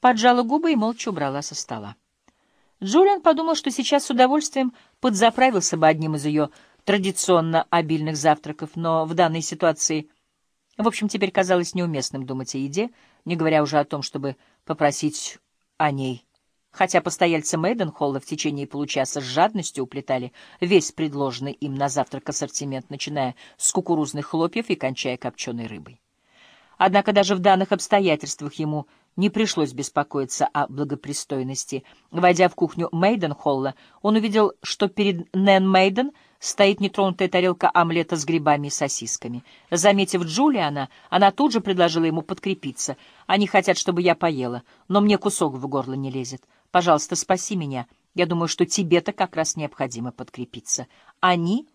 поджала губы и молча убрала со стола. Джулиан подумал, что сейчас с удовольствием подзаправился бы одним из ее традиционно обильных завтраков, но в данной ситуации, в общем, теперь казалось неуместным думать о еде, не говоря уже о том, чтобы попросить о ней. Хотя постояльцы Мейденхолла в течение получаса с жадностью уплетали весь предложенный им на завтрак ассортимент, начиная с кукурузных хлопьев и кончая копченой рыбой. Однако даже в данных обстоятельствах ему не пришлось беспокоиться о благопристойности. Войдя в кухню Мейденхолла, он увидел, что перед Нэн Мейден стоит нетронутая тарелка омлета с грибами и сосисками. Заметив Джулиана, она тут же предложила ему подкрепиться. «Они хотят, чтобы я поела, но мне кусок в горло не лезет. Пожалуйста, спаси меня. Я думаю, что тебе-то как раз необходимо подкрепиться». Они,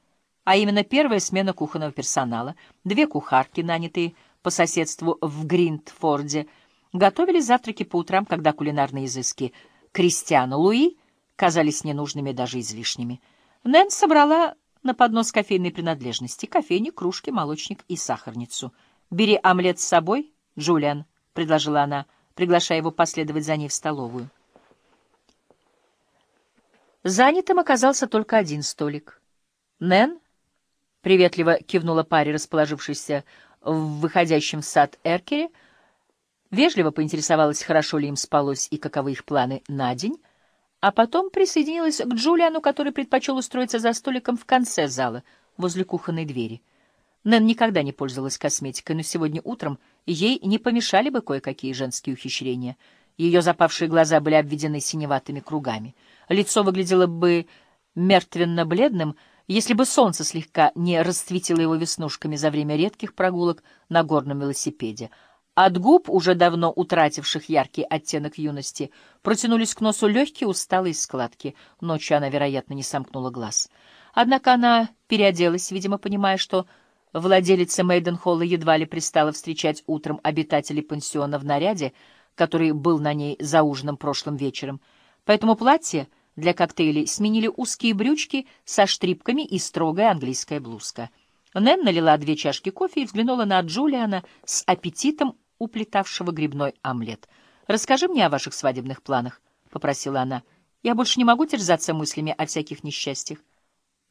а именно первая смена кухонного персонала, две кухарки, нанятые по соседству в Гриндфорде, готовили завтраки по утрам, когда кулинарные изыски Кристиана Луи казались ненужными, даже излишними. Нэн собрала на поднос кофейные принадлежности — кофейник, кружки, молочник и сахарницу. «Бери омлет с собой, Джулиан», — предложила она, приглашая его последовать за ней в столовую. Занятым оказался только один столик. Нэн приветливо кивнула паре, расположившейся в выходящем в сад Эркере, вежливо поинтересовалась, хорошо ли им спалось и каковы их планы на день, а потом присоединилась к Джулиану, который предпочел устроиться за столиком в конце зала, возле кухонной двери. Нэн никогда не пользовалась косметикой, но сегодня утром ей не помешали бы кое-какие женские ухищрения. Ее запавшие глаза были обведены синеватыми кругами. Лицо выглядело бы мертвенно-бледным, если бы солнце слегка не расцветило его веснушками за время редких прогулок на горном велосипеде — от губ, уже давно утративших яркий оттенок юности, протянулись к носу легкие усталые складки. Ночью она, вероятно, не сомкнула глаз. Однако она переоделась, видимо, понимая, что владелица Мейденхолла едва ли пристала встречать утром обитателей пансиона в наряде, который был на ней за ужином прошлым вечером. Поэтому платье для коктейлей сменили узкие брючки со штрипками и строгая английская блузка. Нэн налила две чашки кофе и взглянула на Джулиана с аппетитом, уплетавшего грибной омлет. «Расскажи мне о ваших свадебных планах», — попросила она. «Я больше не могу терзаться мыслями о всяких несчастьях».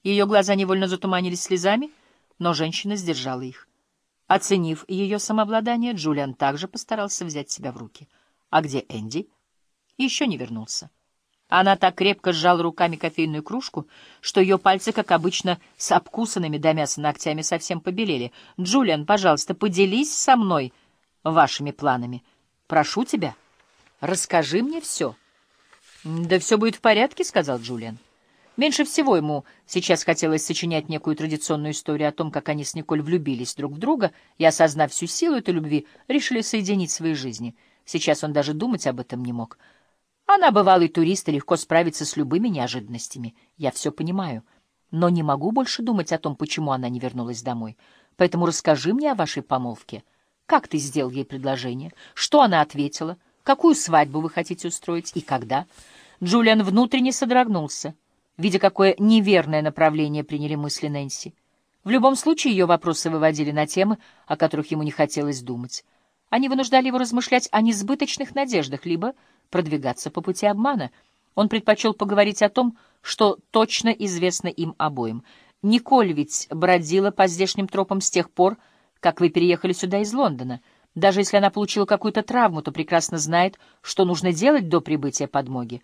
Ее глаза невольно затуманились слезами, но женщина сдержала их. Оценив ее самообладание, Джулиан также постарался взять себя в руки. «А где Энди?» «Еще не вернулся». Она так крепко сжала руками кофейную кружку, что ее пальцы, как обычно, с обкусанными до мяса ногтями совсем побелели. «Джулиан, пожалуйста, поделись со мной», вашими планами. Прошу тебя, расскажи мне все. — Да все будет в порядке, — сказал Джулиан. Меньше всего ему сейчас хотелось сочинять некую традиционную историю о том, как они с Николь влюбились друг в друга и, осознав всю силу этой любви, решили соединить свои жизни. Сейчас он даже думать об этом не мог. Она, бывалый турист, легко справится с любыми неожиданностями. Я все понимаю. Но не могу больше думать о том, почему она не вернулась домой. Поэтому расскажи мне о вашей помолвке. Как ты сделал ей предложение? Что она ответила? Какую свадьбу вы хотите устроить и когда? Джулиан внутренне содрогнулся, видя, какое неверное направление приняли мысли Нэнси. В любом случае ее вопросы выводили на темы, о которых ему не хотелось думать. Они вынуждали его размышлять о несбыточных надеждах, либо продвигаться по пути обмана. Он предпочел поговорить о том, что точно известно им обоим. Николь ведь бродила по здешним тропам с тех пор, как вы переехали сюда из Лондона. Даже если она получила какую-то травму, то прекрасно знает, что нужно делать до прибытия подмоги.